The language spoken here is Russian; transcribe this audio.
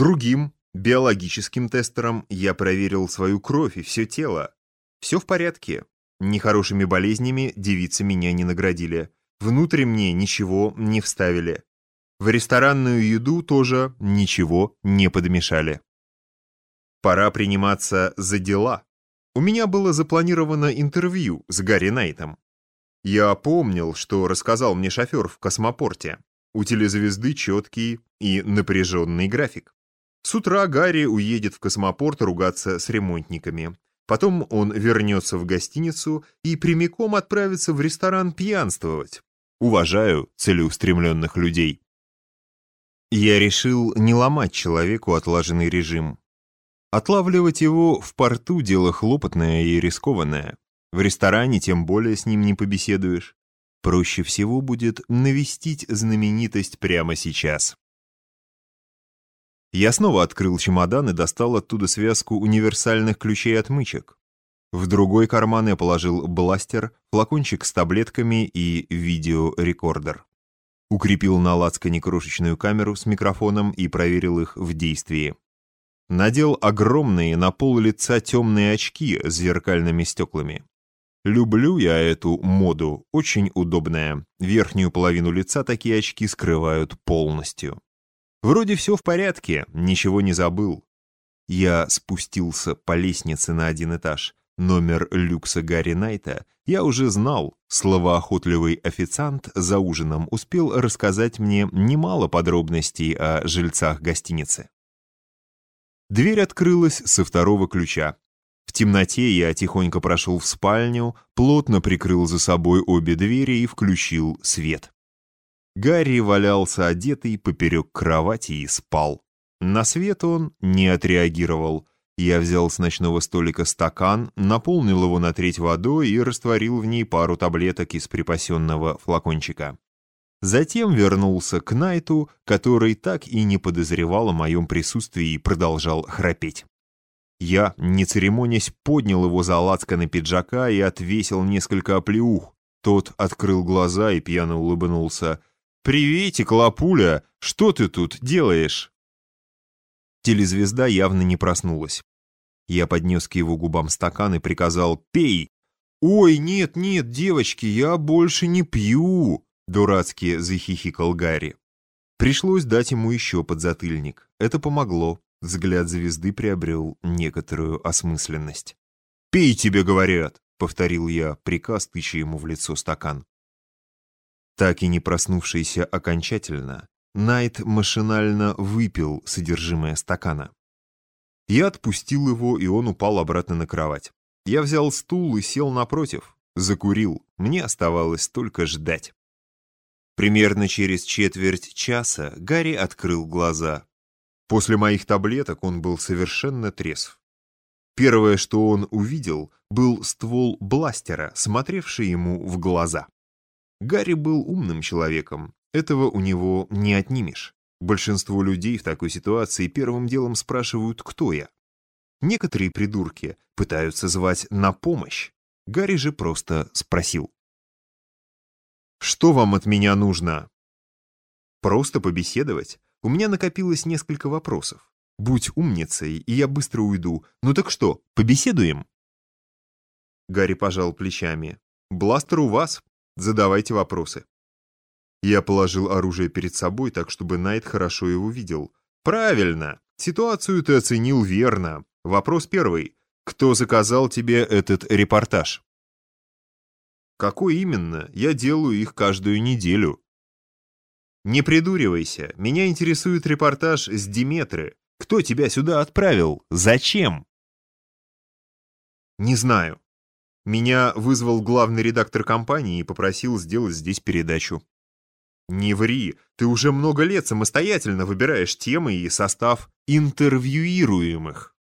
Другим, биологическим тестером, я проверил свою кровь и все тело. Все в порядке. Нехорошими болезнями девицы меня не наградили. Внутрь мне ничего не вставили. В ресторанную еду тоже ничего не подмешали. Пора приниматься за дела. У меня было запланировано интервью с Гарри Найтом. Я помнил, что рассказал мне шофер в космопорте. У телезвезды четкий и напряженный график. С утра Гарри уедет в космопорт ругаться с ремонтниками. Потом он вернется в гостиницу и прямиком отправится в ресторан пьянствовать. Уважаю целеустремленных людей. Я решил не ломать человеку отлаженный режим. Отлавливать его в порту дело хлопотное и рискованное. В ресторане тем более с ним не побеседуешь. Проще всего будет навестить знаменитость прямо сейчас. Я снова открыл чемодан и достал оттуда связку универсальных ключей-отмычек. В другой карман я положил бластер, флакончик с таблетками и видеорекордер. Укрепил на лацкане крошечную камеру с микрофоном и проверил их в действии. Надел огромные на пол лица темные очки с зеркальными стеклами. Люблю я эту моду, очень удобная. Верхнюю половину лица такие очки скрывают полностью. Вроде все в порядке, ничего не забыл. Я спустился по лестнице на один этаж. Номер люкса Гарри Найта я уже знал. Словоохотливый официант за ужином успел рассказать мне немало подробностей о жильцах гостиницы. Дверь открылась со второго ключа. В темноте я тихонько прошел в спальню, плотно прикрыл за собой обе двери и включил свет. Гарри валялся одетый поперек кровати и спал. На свет он не отреагировал. Я взял с ночного столика стакан, наполнил его на треть водой и растворил в ней пару таблеток из припасенного флакончика. Затем вернулся к Найту, который так и не подозревал о моем присутствии и продолжал храпеть. Я, не церемонясь, поднял его за лацканы пиджака и отвесил несколько оплеух. Тот открыл глаза и пьяно улыбнулся. «Приветик, лапуля! Что ты тут делаешь?» Телезвезда явно не проснулась. Я поднес к его губам стакан и приказал «Пей!» «Ой, нет, нет, девочки, я больше не пью!» Дурацки захихикал Гарри. Пришлось дать ему еще подзатыльник. Это помогло. Взгляд звезды приобрел некоторую осмысленность. «Пей, тебе говорят!» — повторил я, приказ тыча ему в лицо стакан. Так и не проснувшийся окончательно, Найт машинально выпил содержимое стакана. Я отпустил его, и он упал обратно на кровать. Я взял стул и сел напротив, закурил. Мне оставалось только ждать. Примерно через четверть часа Гарри открыл глаза. После моих таблеток он был совершенно трезв. Первое, что он увидел, был ствол бластера, смотревший ему в глаза. Гарри был умным человеком, этого у него не отнимешь. Большинство людей в такой ситуации первым делом спрашивают, кто я. Некоторые придурки пытаются звать на помощь. Гарри же просто спросил. «Что вам от меня нужно?» «Просто побеседовать. У меня накопилось несколько вопросов. Будь умницей, и я быстро уйду. Ну так что, побеседуем?» Гарри пожал плечами. «Бластер у вас. Задавайте вопросы». Я положил оружие перед собой так, чтобы Найт хорошо его видел. «Правильно. Ситуацию ты оценил верно. Вопрос первый. Кто заказал тебе этот репортаж?» «Какой именно? Я делаю их каждую неделю». «Не придуривайся. Меня интересует репортаж с Диметры. Кто тебя сюда отправил? Зачем?» «Не знаю. Меня вызвал главный редактор компании и попросил сделать здесь передачу». «Не ври, ты уже много лет самостоятельно выбираешь темы и состав интервьюируемых».